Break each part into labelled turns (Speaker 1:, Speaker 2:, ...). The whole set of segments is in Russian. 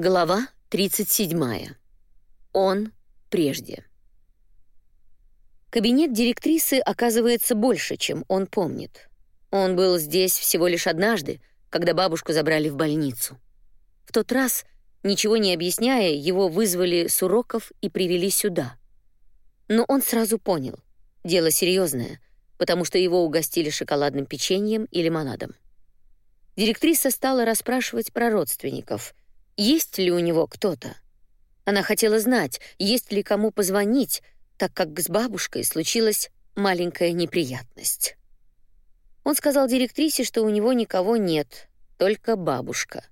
Speaker 1: Глава 37. Он прежде. Кабинет директрисы оказывается больше, чем он помнит. Он был здесь всего лишь однажды, когда бабушку забрали в больницу. В тот раз, ничего не объясняя, его вызвали с уроков и привели сюда. Но он сразу понял — дело серьезное, потому что его угостили шоколадным печеньем и лимонадом. Директриса стала расспрашивать про родственников — есть ли у него кто-то. Она хотела знать, есть ли кому позвонить, так как с бабушкой случилась маленькая неприятность. Он сказал директрисе, что у него никого нет, только бабушка.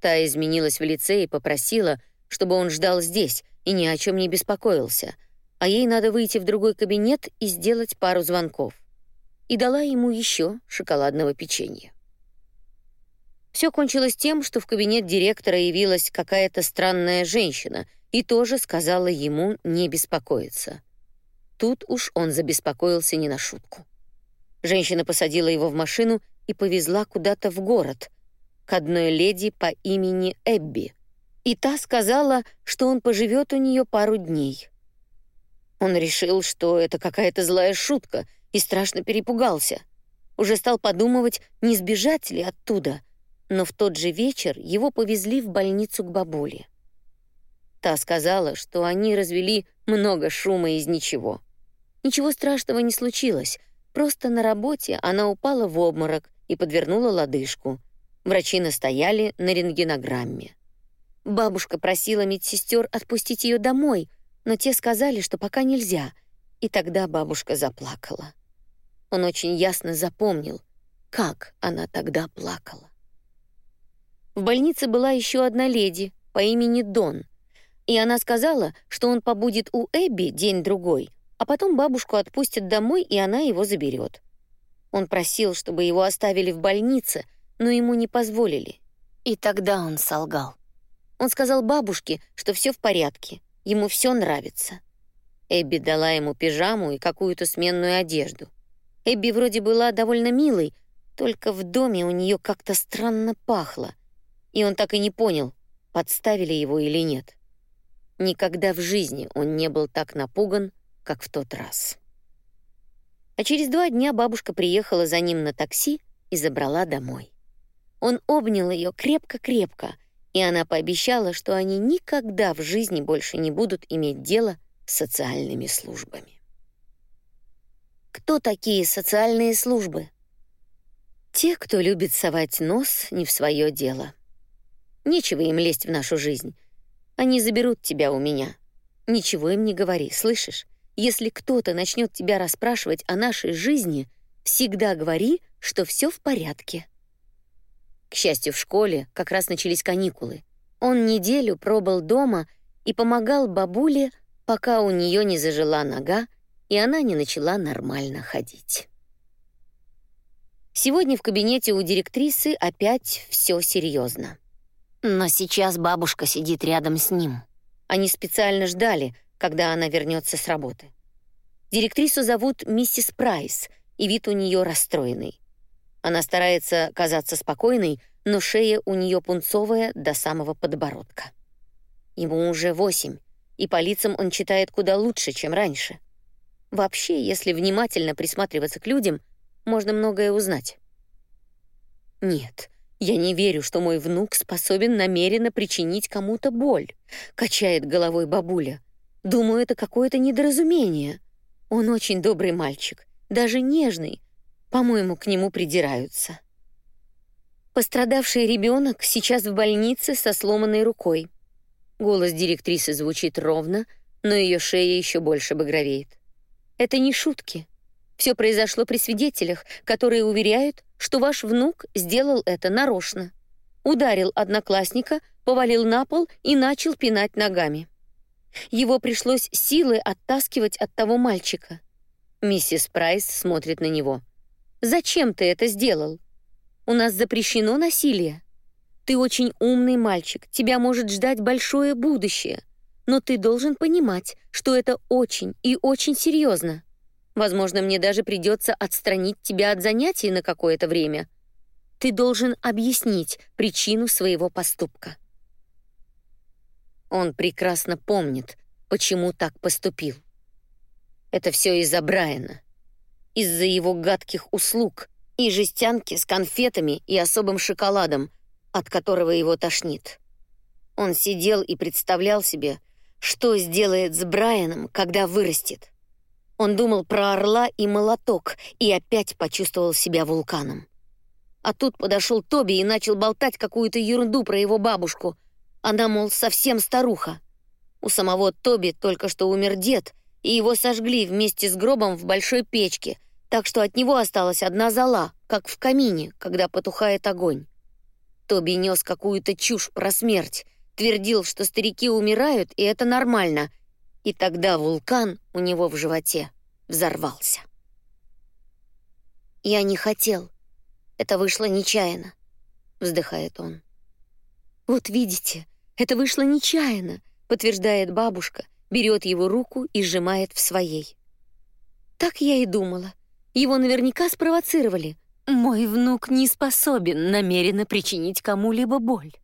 Speaker 1: Та изменилась в лице и попросила, чтобы он ждал здесь и ни о чем не беспокоился, а ей надо выйти в другой кабинет и сделать пару звонков. И дала ему еще шоколадного печенья. Все кончилось тем, что в кабинет директора явилась какая-то странная женщина и тоже сказала ему не беспокоиться. Тут уж он забеспокоился не на шутку. Женщина посадила его в машину и повезла куда-то в город, к одной леди по имени Эбби. И та сказала, что он поживет у нее пару дней. Он решил, что это какая-то злая шутка, и страшно перепугался. Уже стал подумывать, не сбежать ли оттуда — но в тот же вечер его повезли в больницу к бабуле. Та сказала, что они развели много шума из ничего. Ничего страшного не случилось, просто на работе она упала в обморок и подвернула лодыжку. Врачи настояли на рентгенограмме. Бабушка просила медсестер отпустить ее домой, но те сказали, что пока нельзя, и тогда бабушка заплакала. Он очень ясно запомнил, как она тогда плакала. В больнице была еще одна леди по имени Дон, и она сказала, что он побудет у Эбби день-другой, а потом бабушку отпустят домой, и она его заберет. Он просил, чтобы его оставили в больнице, но ему не позволили. И тогда он солгал. Он сказал бабушке, что все в порядке, ему все нравится. Эбби дала ему пижаму и какую-то сменную одежду. Эбби вроде была довольно милой, только в доме у нее как-то странно пахло — и он так и не понял, подставили его или нет. Никогда в жизни он не был так напуган, как в тот раз. А через два дня бабушка приехала за ним на такси и забрала домой. Он обнял ее крепко-крепко, и она пообещала, что они никогда в жизни больше не будут иметь дело с социальными службами. Кто такие социальные службы? Те, кто любит совать нос не в свое дело. Нечего им лезть в нашу жизнь. Они заберут тебя у меня. Ничего им не говори, слышишь? Если кто-то начнет тебя расспрашивать о нашей жизни, всегда говори, что все в порядке. К счастью, в школе как раз начались каникулы. Он неделю пробыл дома и помогал бабуле, пока у нее не зажила нога, и она не начала нормально ходить. Сегодня в кабинете у директрисы опять все серьезно. Но сейчас бабушка сидит рядом с ним. Они специально ждали, когда она вернется с работы. Директрису зовут миссис Прайс, и вид у нее расстроенный. Она старается казаться спокойной, но шея у нее пунцовая до самого подбородка. Ему уже восемь, и по лицам он читает куда лучше, чем раньше. Вообще, если внимательно присматриваться к людям, можно многое узнать. Нет, я не верю, что мой внук способен намеренно причинить кому-то боль, качает головой бабуля. Думаю, это какое-то недоразумение. Он очень добрый мальчик, даже нежный. По-моему, к нему придираются. Пострадавший ребенок сейчас в больнице со сломанной рукой. Голос директрисы звучит ровно, но ее шея еще больше багровеет. Это не шутки. Все произошло при свидетелях, которые уверяют, что ваш внук сделал это нарочно. Ударил одноклассника, повалил на пол и начал пинать ногами. Его пришлось силой оттаскивать от того мальчика. Миссис Прайс смотрит на него. «Зачем ты это сделал? У нас запрещено насилие. Ты очень умный мальчик, тебя может ждать большое будущее, но ты должен понимать, что это очень и очень серьезно. Возможно, мне даже придется отстранить тебя от занятий на какое-то время. Ты должен объяснить причину своего поступка. Он прекрасно помнит, почему так поступил. Это все из-за Брайана. Из-за его гадких услуг и жестянки с конфетами и особым шоколадом, от которого его тошнит. Он сидел и представлял себе, что сделает с Брайаном, когда вырастет. Он думал про орла и молоток и опять почувствовал себя вулканом. А тут подошел Тоби и начал болтать какую-то ерунду про его бабушку. Она, мол, совсем старуха. У самого Тоби только что умер дед, и его сожгли вместе с гробом в большой печке, так что от него осталась одна зола, как в камине, когда потухает огонь. Тоби нес какую-то чушь про смерть, твердил, что старики умирают, и это нормально, и тогда вулкан у него в животе взорвался. «Я не хотел. Это вышло нечаянно», — вздыхает он. «Вот видите, это вышло нечаянно», — подтверждает бабушка, берет его руку и сжимает в своей. «Так я и думала. Его наверняка спровоцировали. Мой внук не способен намеренно причинить кому-либо боль».